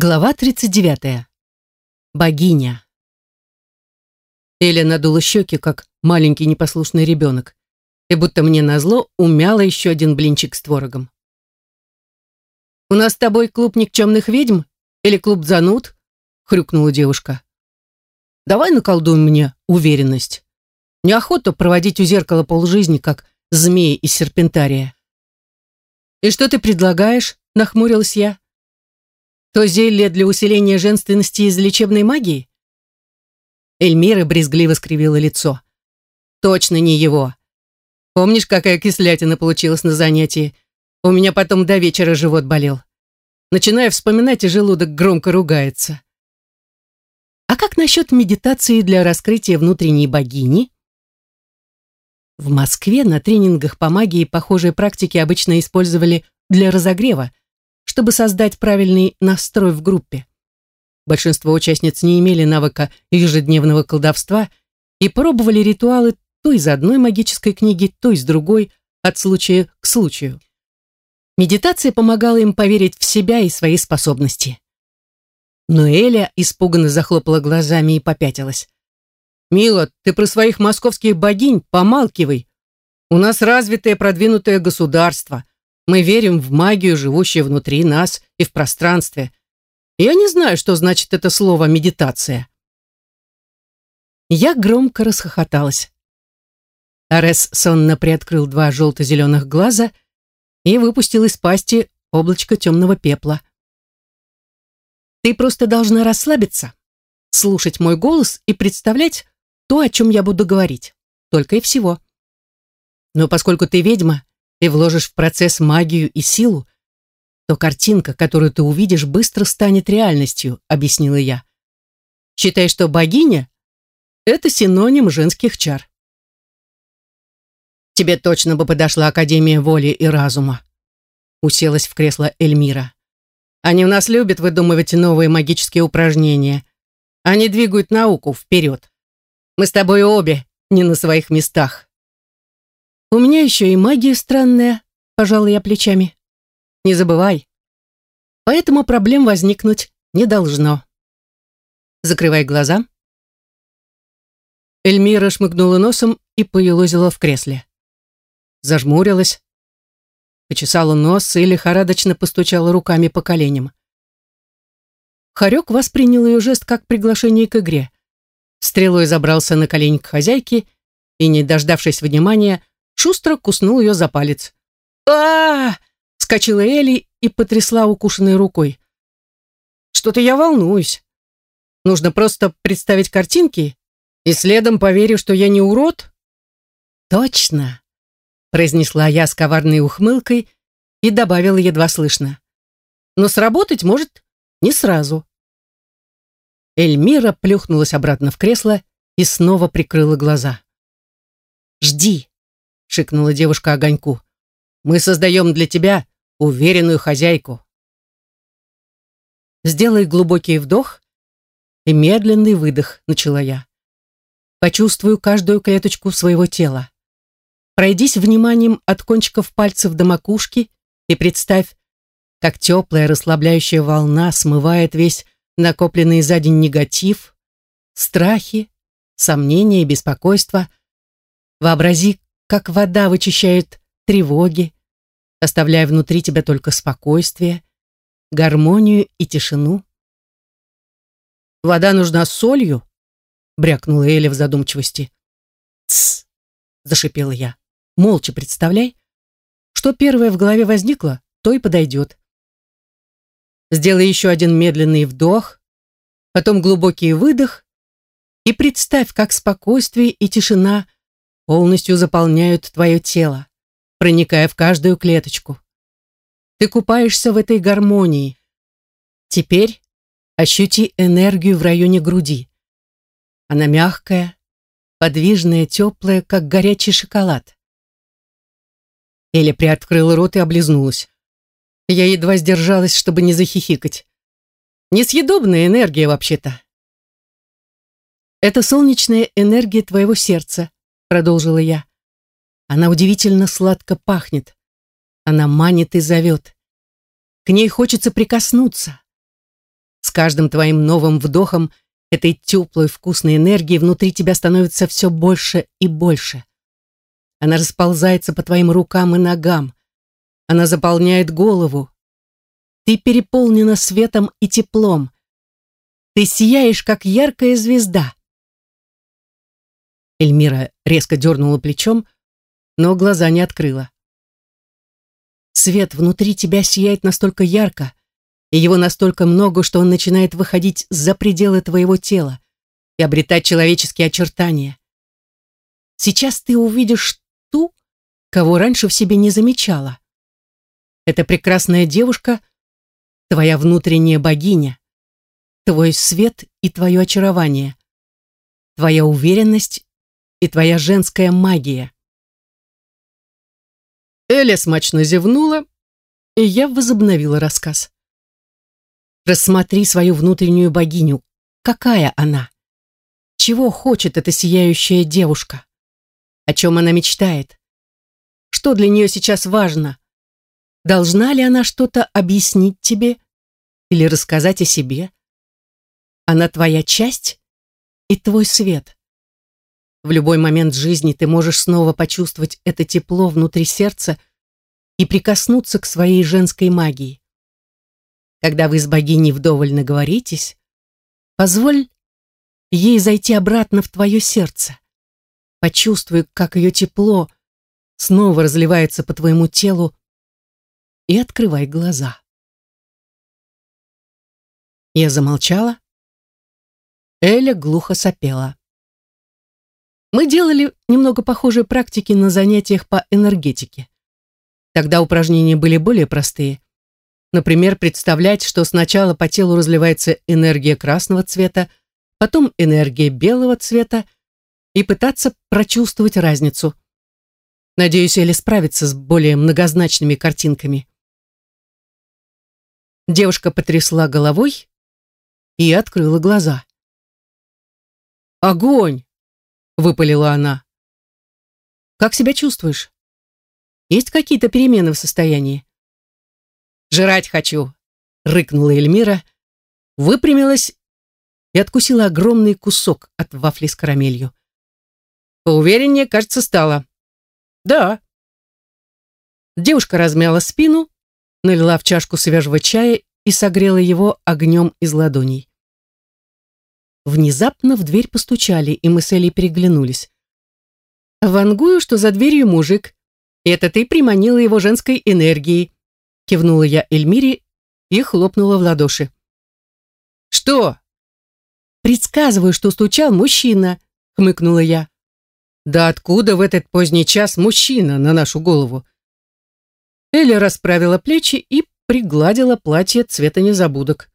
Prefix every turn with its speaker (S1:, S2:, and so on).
S1: Глава 39. Богиня. Эля надула щеки, как маленький непослушный ребенок, и будто мне назло умяла еще один блинчик с творогом. «У нас с тобой клуб никчемных ведьм или клуб зануд?» — хрюкнула девушка. «Давай наколдуй мне уверенность. Неохота проводить у зеркала полжизни, как змеи из серпентария». «И что ты предлагаешь?» — нахмурилась я. То зелье для усиления женственности из лечебной магии? Эльмира брезгливо скривила лицо. Точно не его. Помнишь, какая кислятина получилась на занятии? У меня потом до вечера живот болел. Начинаю вспоминать, и желудок громко ругается. А как насчет медитации для раскрытия внутренней богини? В Москве на тренингах по магии похожие практики обычно использовали для разогрева, чтобы создать правильный настрой в группе. Большинство участниц не имели навыка ежедневного колдовства и пробовали ритуалы то из одной магической книги, то из другой, от случая к случаю. Медитация помогала им поверить в себя и свои способности. Но Эля испуганно захлопала глазами и попятилась. «Мила, ты про своих московских богинь помалкивай. У нас развитое продвинутое государство. Мы верим в магию, живущую внутри нас и в пространстве. Я не знаю, что значит это слово «медитация». Я громко расхохоталась. Арес сонно приоткрыл два желто-зеленых глаза и выпустил из пасти облачко темного пепла. «Ты просто должна расслабиться, слушать мой голос и представлять то, о чем я буду говорить. Только и всего. Но поскольку ты ведьма, и вложишь в процесс магию и силу, то картинка, которую ты увидишь, быстро станет реальностью, объяснила я. Считай, что богиня — это синоним женских чар. Тебе точно бы подошла Академия воли и разума. Уселась в кресло Эльмира. Они у нас любят выдумывать новые магические упражнения. Они двигают науку вперед. Мы с тобой обе не на своих местах. У меня еще и магия странная, пожала я плечами. Не забывай. Поэтому проблем возникнуть не должно. Закрывай глаза. Эльмира шмыгнула носом и поелозила в кресле. Зажмурилась, почесала нос и лихорадочно постучала руками по коленям. Харек воспринял ее жест как приглашение к игре. Стрелой забрался на колени к хозяйке и, не дождавшись внимания, шустро куснул ее за палец. а, -а, вскочила Элли и потрясла укушенной рукой. «Что-то я волнуюсь. Нужно просто представить картинки и следом поверю, что я не урод?» «Точно!» — произнесла я с коварной ухмылкой и добавила едва слышно. «Но сработать может не сразу». Эльмира плюхнулась обратно в кресло и снова прикрыла глаза. «Жди!» — шикнула девушка огоньку. «Мы создаем для тебя уверенную хозяйку». «Сделай глубокий вдох и медленный выдох», — начала я. «Почувствую каждую клеточку своего тела. Пройдись вниманием от кончиков пальцев до макушки и представь, как теплая расслабляющая волна смывает весь накопленный за день негатив, страхи, сомнения и беспокойство. Вообрази, как вода вычищает тревоги, оставляя внутри тебя только спокойствие, гармонию и тишину. «Вода нужна солью?» — брякнула Эля в задумчивости. «Тсс!» — зашипела я. «Молча представляй. Что первое в голове возникло, то и подойдет. Сделай еще один медленный вдох, потом глубокий выдох и представь, как спокойствие и тишина — полностью заполняют твое тело, проникая в каждую клеточку. Ты купаешься в этой гармонии. Теперь ощути энергию в районе груди. Она мягкая, подвижная, теплая, как горячий шоколад. Эля приоткрыла рот и облизнулась. Я едва сдержалась, чтобы не захихикать. Несъедобная энергия, вообще-то. Это солнечная энергия твоего сердца, продолжила я. Она удивительно сладко пахнет. Она манит и зовет. К ней хочется прикоснуться. С каждым твоим новым вдохом этой теплой вкусной энергии внутри тебя становится все больше и больше. Она расползается по твоим рукам и ногам. Она заполняет голову. Ты переполнена светом и теплом. Ты сияешь, как яркая звезда. Эльмира резко дернула плечом, но глаза не открыла. Свет внутри тебя сияет настолько ярко, и его настолько много, что он начинает выходить за пределы твоего тела и обретать человеческие очертания. Сейчас ты увидишь ту, кого раньше в себе не замечала. Эта прекрасная девушка — твоя внутренняя богиня, твой свет и твое очарование, твоя уверенность и твоя женская магия. Эля смачно зевнула, и я возобновила рассказ. Рассмотри свою внутреннюю богиню. Какая она? Чего хочет эта сияющая девушка? О чем она мечтает? Что для нее сейчас важно? Должна ли она что-то объяснить тебе или рассказать о себе? Она твоя часть и твой свет. В любой момент жизни ты можешь снова почувствовать это тепло внутри сердца и прикоснуться к своей женской магии. Когда вы с богиней вдоволь наговоритесь, позволь ей зайти обратно в твое сердце. Почувствуй, как ее тепло снова разливается по твоему телу и открывай глаза. Я замолчала. Эля глухо сопела. Мы делали немного похожие практики на занятиях по энергетике. Тогда упражнения были более простые. Например, представлять, что сначала по телу разливается энергия красного цвета, потом энергия белого цвета, и пытаться прочувствовать разницу. Надеюсь, Эля справится с более многозначными картинками. Девушка потрясла головой и открыла глаза. «Огонь!» Выпалила она. Как себя чувствуешь? Есть какие-то перемены в состоянии? Жрать хочу, рыкнула Эльмира, выпрямилась и откусила огромный кусок от вафли с карамелью. Поувереннее, кажется, стало. Да. Девушка размяла спину, налила в чашку свежего чая и согрела его огнем из ладоней. Внезапно в дверь постучали, и мы с Элей переглянулись. «Вангую, что за дверью мужик. Это ты приманила его женской энергией», кивнула я Эльмире и хлопнула в ладоши. «Что?» «Предсказываю, что стучал мужчина», хмыкнула я. «Да откуда в этот поздний час мужчина на нашу голову?» Эля расправила плечи и пригладила платье цвета незабудок.